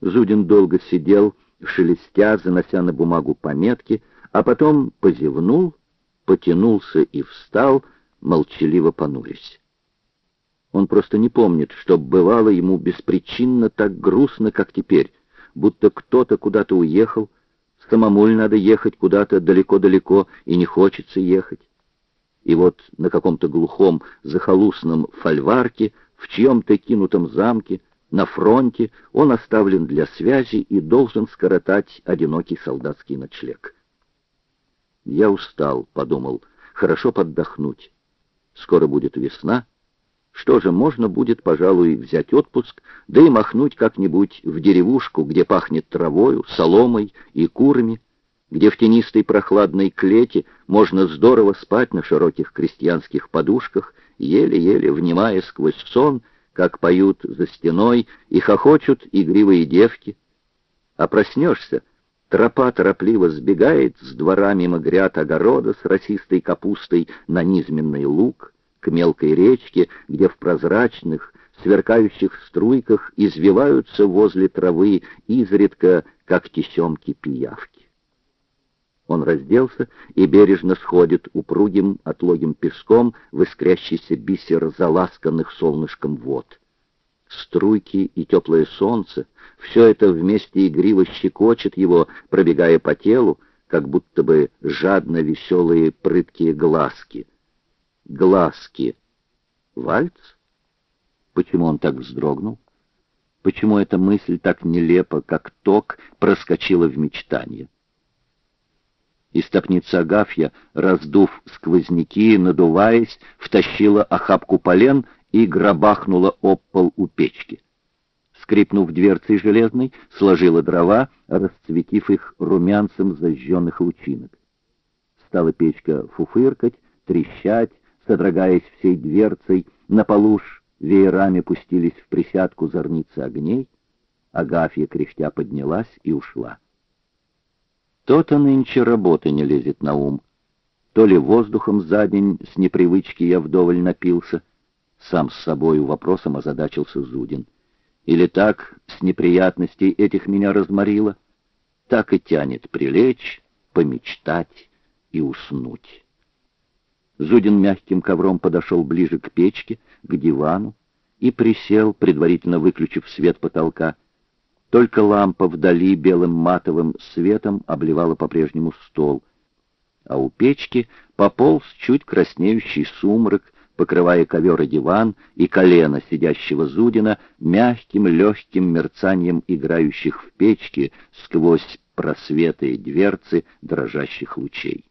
Зудин долго сидел, шелестя, занося на бумагу пометки, а потом позевнул, потянулся и встал, молчаливо понурясь. Он просто не помнит, что бывало ему беспричинно так грустно, как теперь, будто кто-то куда-то уехал, самому надо ехать куда-то далеко-далеко, и не хочется ехать. И вот на каком-то глухом захолустном фольварке, в чьем-то кинутом замке, на фронте он оставлен для связи и должен скоротать одинокий солдатский ночлег. «Я устал», — подумал, — «хорошо поддохнуть. Скоро будет весна. Что же, можно будет, пожалуй, взять отпуск, да и махнуть как-нибудь в деревушку, где пахнет травою, соломой и курами, где в тенистой прохладной клете можно здорово спать на широких крестьянских подушках, еле-еле внимая сквозь сон — как поют за стеной и хохочут игривые девки. А проснешься, тропа торопливо сбегает с двора мимо гряд огорода с росистой капустой на низменный луг, к мелкой речке, где в прозрачных, сверкающих струйках извиваются возле травы изредка, как тесемки пиявки. Он разделся и бережно сходит упругим отлогим песком в искрящийся бисер заласканных солнышком вод. Струйки и теплое солнце — все это вместе игриво щекочет его, пробегая по телу, как будто бы жадно веселые прыткие глазки. Глазки. Вальц? Почему он так вздрогнул? Почему эта мысль так нелепо, как ток, проскочила в мечтание? Истопница Агафья, раздув сквозняки, надуваясь, втащила охапку полен и гробахнула об пол у печки. Скрипнув дверцей железной, сложила дрова, расцветив их румянцем зажженных лучинок. Стала печка фуфыркать, трещать, содрогаясь всей дверцей, на полуж веерами пустились в присядку зорницы огней. Агафья кряхтя поднялась и ушла. То-то нынче работы не лезет на ум. То ли воздухом за день с непривычки я вдоволь напился, сам с собою вопросом озадачился Зудин. Или так с неприятностей этих меня разморило, так и тянет прилечь, помечтать и уснуть. Зудин мягким ковром подошел ближе к печке, к дивану, и присел, предварительно выключив свет потолка, только лампа вдали белым матовым светом обливала по-прежнему стол, а у печки пополз чуть краснеющий сумрак, покрывая ковер и диван и колено сидящего Зудина мягким легким мерцанием играющих в печке сквозь просветы и дверцы дрожащих лучей.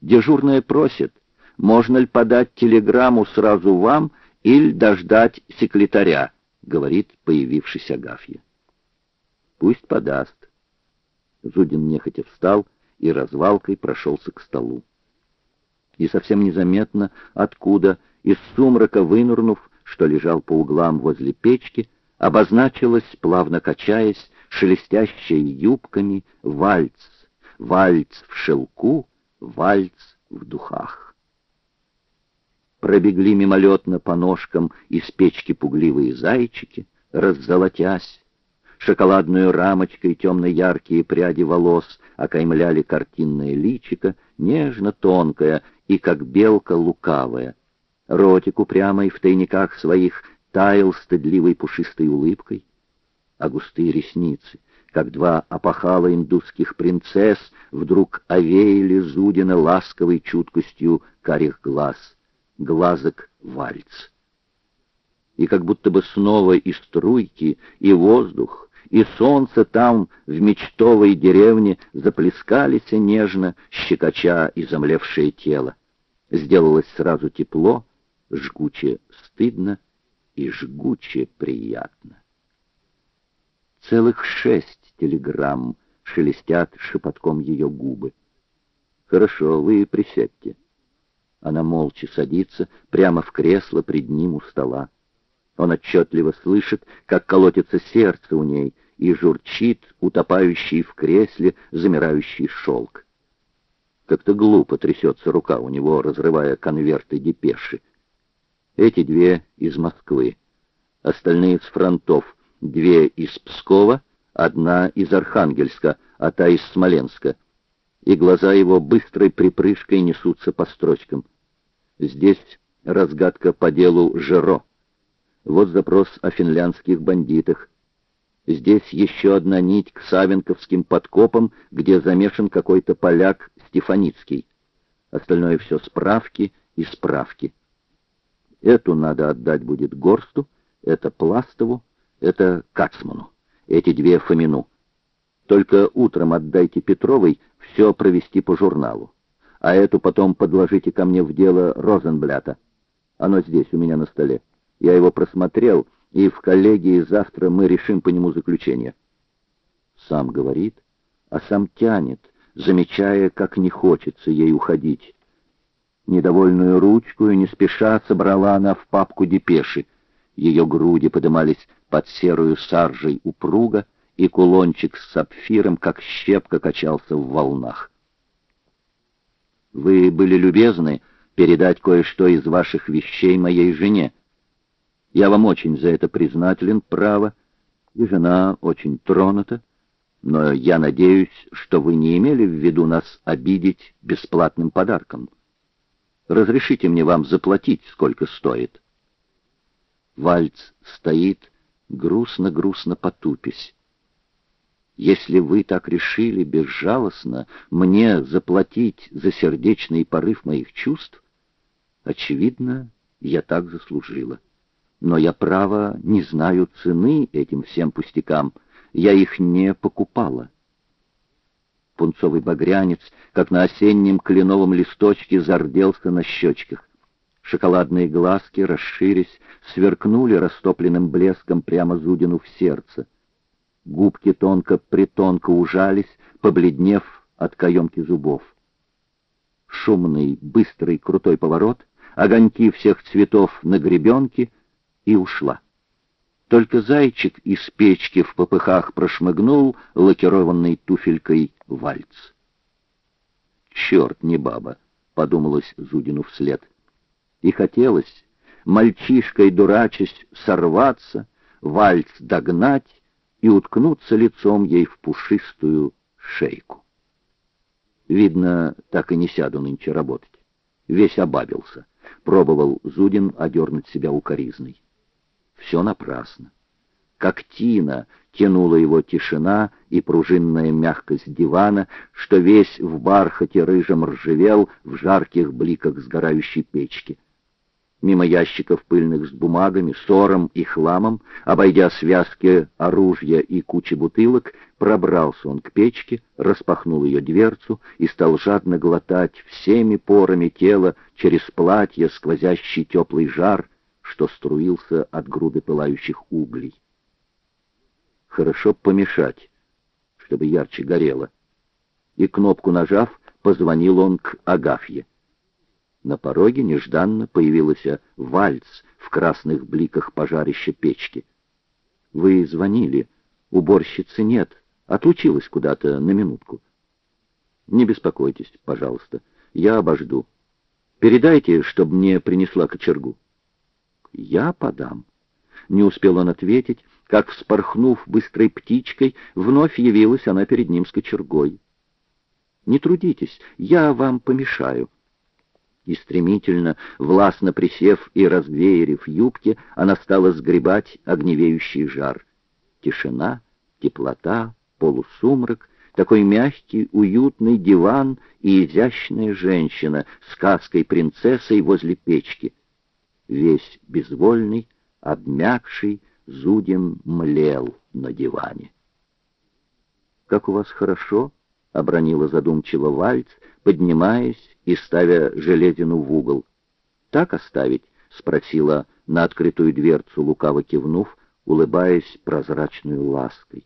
Дежурная просит, можно ли подать телеграмму сразу вам или дождать секретаря, говорит появившийся Агафья. Пусть подаст. Зудин нехотя встал и развалкой прошелся к столу. И совсем незаметно, откуда, из сумрака вынурнув, что лежал по углам возле печки, обозначилась, плавно качаясь, шелестящей юбками, вальц, вальц в шелку, вальц в духах пробегли мимолетно по ножкам из печки пугливые зайчики, раззолотясь. Шоколадную рамочкой темно-яркие пряди волос окаймляли картинное личико, нежно-тонкое и, как белка, лукавая. Ротик упрямый в тайниках своих таял стыдливой пушистой улыбкой, а густые ресницы, как два опахала индусских принцесс, вдруг овеяли Зудина ласковой чуткостью карих глаз — глазок вальц. И как будто бы снова и струйки, и воздух, и солнце там, в мечтовой деревне, заплескались нежно, щекоча изомлевшее тело. Сделалось сразу тепло, жгуче стыдно и жгуче приятно. Целых шесть телеграмм шелестят шепотком ее губы. «Хорошо, вы присядьте». Она молча садится прямо в кресло пред ним у стола. Он отчетливо слышит, как колотится сердце у ней, и журчит утопающий в кресле замирающий шелк. Как-то глупо трясется рука у него, разрывая конверты депеши. Эти две из Москвы, остальные с фронтов, две из Пскова, одна из Архангельска, а та из Смоленска. И глаза его быстрой припрыжкой несутся по строчкам. Здесь разгадка по делу Жеро. Вот запрос о финляндских бандитах. Здесь еще одна нить к савенковским подкопам, где замешан какой-то поляк Стефаницкий. Остальное все справки и справки. Эту надо отдать будет Горсту, это Пластову, это Кацману, эти две Фомину. Только утром отдайте Петровой все провести по журналу. А эту потом подложите ко мне в дело Розенблята. Оно здесь, у меня на столе. Я его просмотрел, и в коллегии завтра мы решим по нему заключение. Сам говорит, а сам тянет, замечая, как не хочется ей уходить. Недовольную ручку и не спеша собрала она в папку депеши. Ее груди подымались под серую саржей упруга, и кулончик с сапфиром, как щепка, качался в волнах. «Вы были любезны передать кое-что из ваших вещей моей жене. Я вам очень за это признателен, право, и жена очень тронута, но я надеюсь, что вы не имели в виду нас обидеть бесплатным подарком». Разрешите мне вам заплатить, сколько стоит. Вальц стоит, грустно-грустно потупясь. Если вы так решили безжалостно мне заплатить за сердечный порыв моих чувств, очевидно, я так заслужила. Но я, право, не знаю цены этим всем пустякам, я их не покупала пунцовый багрянец, как на осеннем кленовом листочке, зарделся на щечках. Шоколадные глазки, расширясь, сверкнули растопленным блеском прямо Зудину в сердце. Губки тонко-притонко ужались, побледнев от каемки зубов. Шумный, быстрый, крутой поворот, огоньки всех цветов на гребенке и ушла. Только зайчик из печки в попыхах прошмыгнул лакированной туфелькой вальц. «Черт, не баба!» — подумалось Зудину вслед. И хотелось, мальчишкой дурачась, сорваться, вальц догнать и уткнуться лицом ей в пушистую шейку. Видно, так и не сяду нынче работать. Весь обабился. Пробовал Зудин одернуть себя укоризной. Все напрасно. Как тина тянула его тишина и пружинная мягкость дивана, что весь в бархате рыжем ржавел в жарких бликах сгорающей печки. Мимо ящиков пыльных с бумагами, сором и хламом, обойдя связки оружия и кучи бутылок, пробрался он к печке, распахнул ее дверцу и стал жадно глотать всеми порами тела через платье сквозящий теплый жар — что струился от груды пылающих углей. Хорошо помешать, чтобы ярче горело. И кнопку нажав, позвонил он к Агафье. На пороге нежданно появился вальц в красных бликах пожарища печки. «Вы звонили. Уборщицы нет. Отлучилась куда-то на минутку». «Не беспокойтесь, пожалуйста. Я обожду. Передайте, чтобы мне принесла кочергу». «Я подам». Не успел он ответить, как, вспорхнув быстрой птичкой, вновь явилась она перед ним с кочергой. «Не трудитесь, я вам помешаю». И стремительно, властно присев и развеерив юбки, она стала сгребать огневеющий жар. Тишина, теплота, полусумрак, такой мягкий, уютный диван и изящная женщина, сказкой принцессой возле печки весь безвольный, обмякший, зудем млел на диване. «Как у вас хорошо!» — обронила задумчиво Вальц, поднимаясь и ставя железину в угол. «Так оставить?» — спросила на открытую дверцу, лукаво кивнув, улыбаясь прозрачной лаской.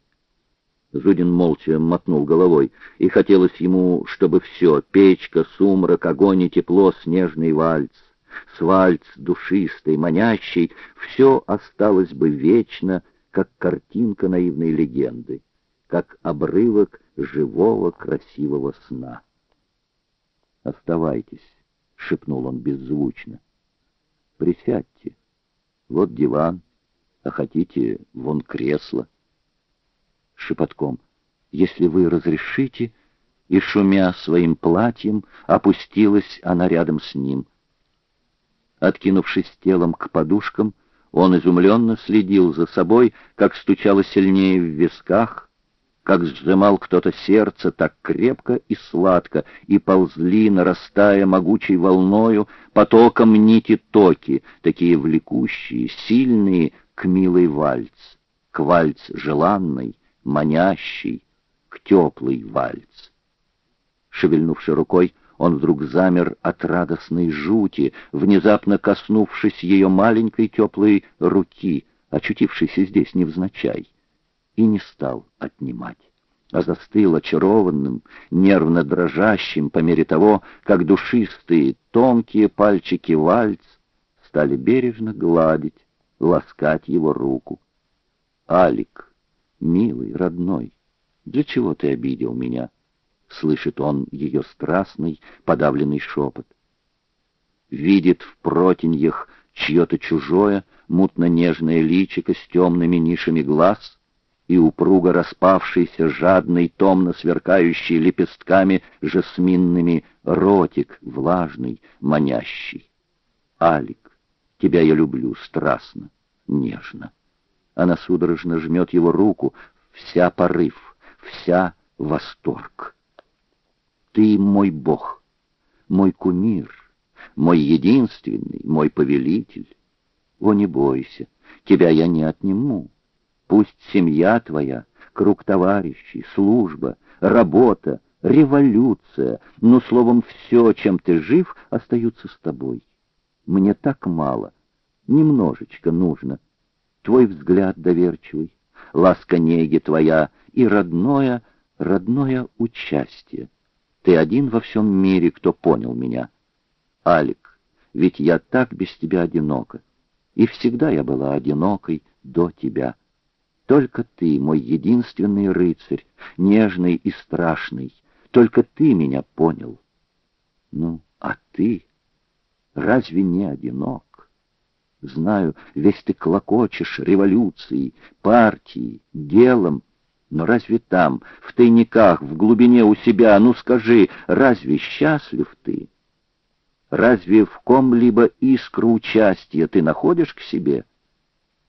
Зудин молча мотнул головой, и хотелось ему, чтобы все — печка, сумрак, огонь и тепло, снежный вальц, Свальц душистый, манящий, все осталось бы вечно, как картинка наивной легенды, как обрывок живого красивого сна. «Оставайтесь», — шепнул он беззвучно. «Присядьте. Вот диван, А хотите, вон кресло. Шепотком. Если вы разрешите, и, шумя своим платьем, опустилась она рядом с ним. Откинувшись телом к подушкам, он изумленно следил за собой, как стучало сильнее в висках, как сжимал кто-то сердце так крепко и сладко, и ползли, нарастая могучей волною, потоком нити-токи, такие влекущие, сильные, к милой вальц, к вальц желанной, манящий, к теплый вальц. Шевельнувши рукой, он вдруг замер от радостной жути, внезапно коснувшись ее маленькой теплой руки, очутившейся здесь невзначай, и не стал отнимать, а застыл очарованным, нервно дрожащим по мере того, как душистые, тонкие пальчики вальц стали бережно гладить, ласкать его руку. «Алик, милый, родной, для чего ты обидел меня?» слышит он ее страстный, подавленный шепот. Видит в протиньях чье-то чужое, мутно-нежное личико с темными нишами глаз и упруго распавшийся, жадный, томно сверкающий лепестками жасминными ротик, влажный, манящий. Алик, тебя я люблю страстно, нежно. Она судорожно жмет его руку, вся порыв, вся восторг. Ты мой Бог, мой кумир, мой единственный, мой повелитель. О, не бойся, тебя я не отниму. Пусть семья твоя, круг товарищей, служба, работа, революция, ну, словом, все, чем ты жив, остаются с тобой. Мне так мало, немножечко нужно. Твой взгляд доверчивый, ласка неги твоя и родное, родное участие. Ты один во всем мире, кто понял меня. Алик, ведь я так без тебя одинока. И всегда я была одинокой до тебя. Только ты, мой единственный рыцарь, нежный и страшный, только ты меня понял. Ну, а ты разве не одинок? Знаю, весь ты клокочешь революцией, партией, делом, но разве там, в тайниках, в глубине у себя, ну скажи, разве счастлив ты? Разве в ком-либо искру участия ты находишь к себе?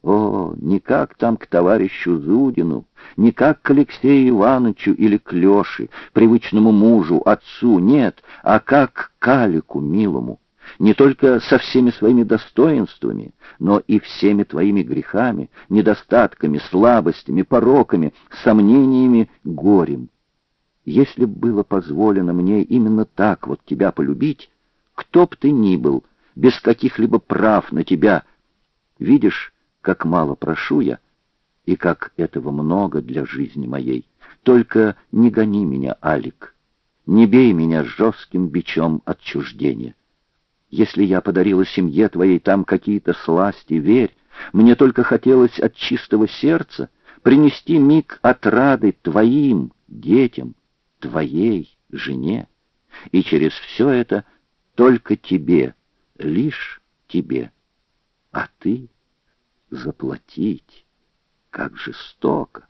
О, не как там к товарищу Зудину, не как к Алексею Ивановичу или к Леше, привычному мужу, отцу, нет, а как к Калику милому не только со всеми своими достоинствами, но и всеми твоими грехами, недостатками, слабостями, пороками, сомнениями, горем. Если б было позволено мне именно так вот тебя полюбить, кто б ты ни был, без каких-либо прав на тебя, видишь, как мало прошу я, и как этого много для жизни моей. Только не гони меня, Алик, не бей меня жестким бичом отчуждения. Если я подарила семье твоей там какие-то сласти, верь, мне только хотелось от чистого сердца принести миг отрады твоим детям, твоей жене. И через все это только тебе, лишь тебе. А ты заплатить, как жестоко.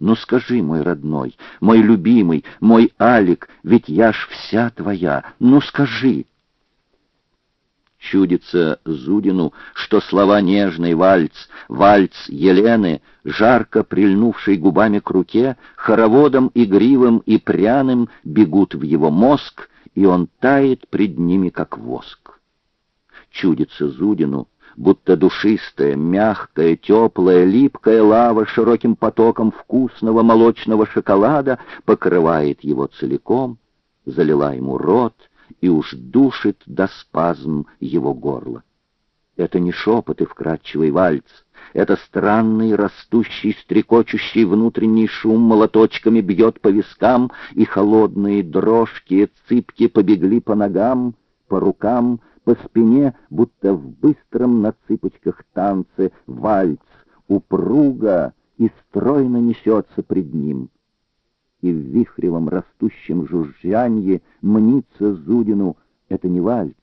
Ну скажи, мой родной, мой любимый, мой Алик, ведь я ж вся твоя, ну скажи, Чудится Зудину, что слова нежный вальц, вальц Елены, жарко прильнувший губами к руке, хороводом игривым и пряным бегут в его мозг, и он тает пред ними, как воск. Чудится Зудину, будто душистая, мягкая, теплая, липкая лава широким потоком вкусного молочного шоколада покрывает его целиком, залила ему рот — и уж душит до спазм его горло. Это не шепот и вкрадчивый вальц, это странный, растущий, стрекочущий внутренний шум молоточками бьет по вискам, и холодные дрожки, цыпки побегли по ногам, по рукам, по спине, будто в быстром на цыпочках танце вальц, упруго и стройно несется пред ним и в вихревом растущем жужжанье мнится Зудину — это не вальц,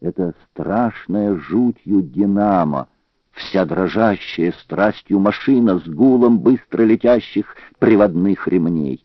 это страшная жутью динамо, вся дрожащая страстью машина с гулом быстро летящих приводных ремней.